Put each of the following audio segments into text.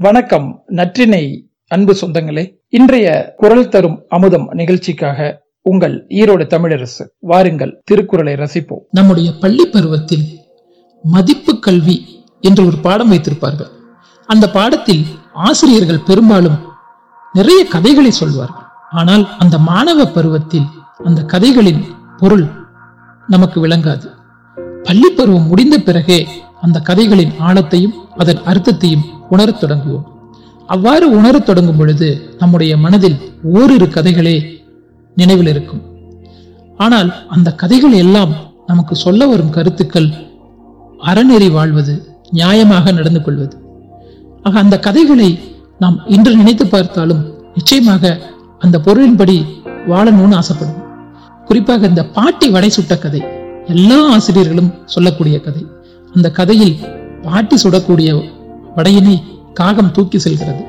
வணக்கம் நற்றினை அன்பு சொந்தங்களே. இன்றைய குரல் தரும் அமுதம் நிகழ்ச்சிக்காக உங்கள் ஈரோடு தமிழரசு வாருங்கள் திருக்குறளை ரசிப்போம். நம்முடைய பள்ளி பருவத்தில் மதிப்பு கல்வி என்று ஒரு பாடம் வைத்திருப்பார்கள். அந்த பாடத்தில் ஆசிரியர்கள் பெரும்பாலும் நிறைய கதைகளை சொல்வார்கள். ஆனால் அந்த மாணவ பருவத்தில் அந்த கதைகளின் பொருள் நமக்கு விளங்காது. பள்ளி பருவம் முடிந்த பிறகே அந்த கதைகளின் ஆழத்தையும் அதன் அர்த்தத்தையும் உணரத் தொடங்குவோம். அவ்வாறு உணரத் தொடங்கும் பொழுது நம்முடைய மனதில் ஓரிரு கதைகளே நினைவில் இருக்கும். ஆனால் அந்த கதைகள் எல்லாம் நமக்கு சொல்ல வரும் கருத்துக்கள் அறநெறி வாழ்வது நியாயமாக நடந்து கொள்வது. ஆக அந்த கதைகளை நாம் இன்று நினைத்து பார்த்தாலும் நிச்சயமாக அந்த பொருளின்படி வாழணும்னு ஆசைப்படும் குறிப்பாக இந்த பாட்டி வடை சுட்ட கதை எல்லா ஆசிரியர்களும் சொல்லக்கூடிய கதை. அந்த கதையில் பாட்டி சுடக்கூடிய வடையினை காகம் தூக்கி செல்கிறது.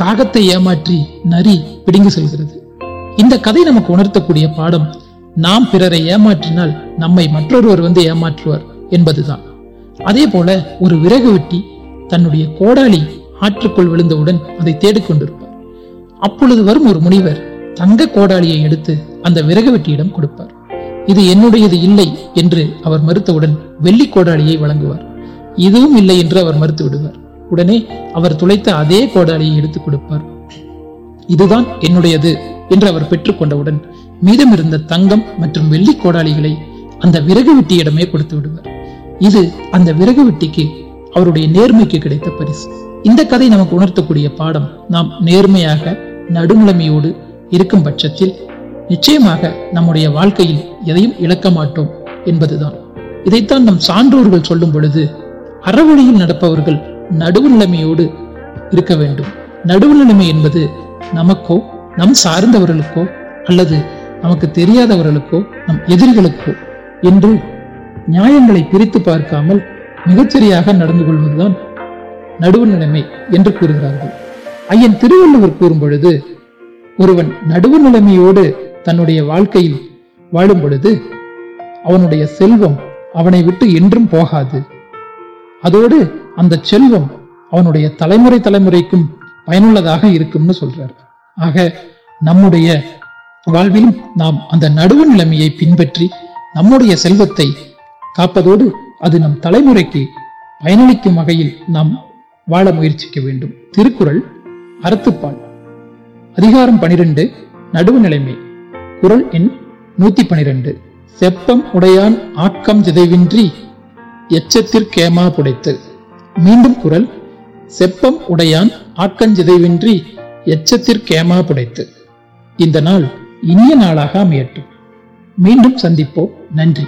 காகத்தை ஏமாற்றி நரி பிடுங்கி செல்கிறது. இந்த கதை நமக்கு உணர்த்தக்கூடிய பாடம் நாம் பிறரை ஏமாற்றினால் நம்மை மற்றொருவர் வந்து ஏமாற்றுவார் என்பதுதான். அதே போல ஒரு விறகு வெட்டி தன்னுடைய கோடாளி ஆற்றுக்குள் விழுந்தவுடன் அதை தேடிக்கொண்டிருப்பார் அப்பொழுது வரும் ஒரு முனிவர் தங்க கோடாளியை எடுத்து அந்த விறகு வெட்டியிடம் கொடுப்பார். இது என்னுடையது இல்லை என்று அவர் மறுத்தவுடன் வெள்ளி கோடாளியை வழங்குவார். இதுவும் இல்லை என்று அவர் மறுத்து விடுவார். உடனே அவர் துளைத்த அதே கோடாலியை எடுத்துக் கொடுப்பார். இதுதான் என்னுடையது என்று அவர் பெற்றுக்கொண்டவுடன் மீதமிருந்த தங்கம் மற்றும் வெள்ளி கோடாலிகளை அந்த விறகு வெட்டியிடமே கொடுத்து விடுவார். இது அந்த விறகு வெட்டிக்கு அவருடைய நேர்மைக்கு கிடைத்த பரிசு. இந்த கதை நமக்கு உணர்த்தக்கூடிய பாடம் நாம் நேர்மையாக நடுநிலைமையோடு இருக்கும் பட்சத்தில் நிச்சயமாக நம்முடைய வாழ்க்கையில் எதையும் இழக்க மாட்டோம் என்பதுதான். இதைத்தான் நம் சான்றோர்கள் சொல்லும் பொழுது அறவழியில் நடப்பவர்கள் நடுவுநிலைமையோடு இருக்க வேண்டும். நடுவுநிலைமை என்பது நமக்கோ நம் சார்ந்தவர்களுக்கோ அல்லது நமக்கு தெரியாதவர்களுக்கோ நம் எதிரிகளுக்கோ என்று நியாயங்களை பிரித்து பார்க்காமல் மிகச்சரியாக நடந்து கொள்வதுதான் நடுவுநிலைமை என்று கூறுகிறார்கள். ஐயன் திருவள்ளுவர் கூறும் பொழுது ஒருவன் நடுவுநிலைமையோடு தன்னுடைய வாழ்க்கையில் வாழும் பொழுது அவனுடைய செல்வம் அவனை விட்டு என்றும் போகாது. அதோடு அந்த செல்வம் அவனுடைய தலைமுறை தலைமுறைக்கும் பயனுள்ளதாக இருக்கும்னு சொல்றார். ஆக நம்முடைய வாழ்விலும் நாம் அந்த நடுவு நிலைமையை பின்பற்றி நம்முடைய செல்வத்தை காப்பதோடு அது நம் தலைமுறைக்கு பயனளிக்கும் வகையில் நாம் வாழ முயற்சிக்க வேண்டும். திருக்குறள் அறத்துப்பால் அதிகாரம் பனிரெண்டு நடுவு நிலைமை. குரல் எண் நூத்தி பனிரெண்டு. செப்பம் உடையான் ஆக்கம் சிதைவின்றி எச்சத்திற்கேமா புடைத்து. மீண்டும் குரல். செப்பம் உடையான் ஆக்கஞ்சிதைவின்றி எச்சத்திற்கேமா புடைத்து. இந்த நாள் இனிய நாளாக அமையட்டும். மீண்டும் சந்திப்போம். நன்றி.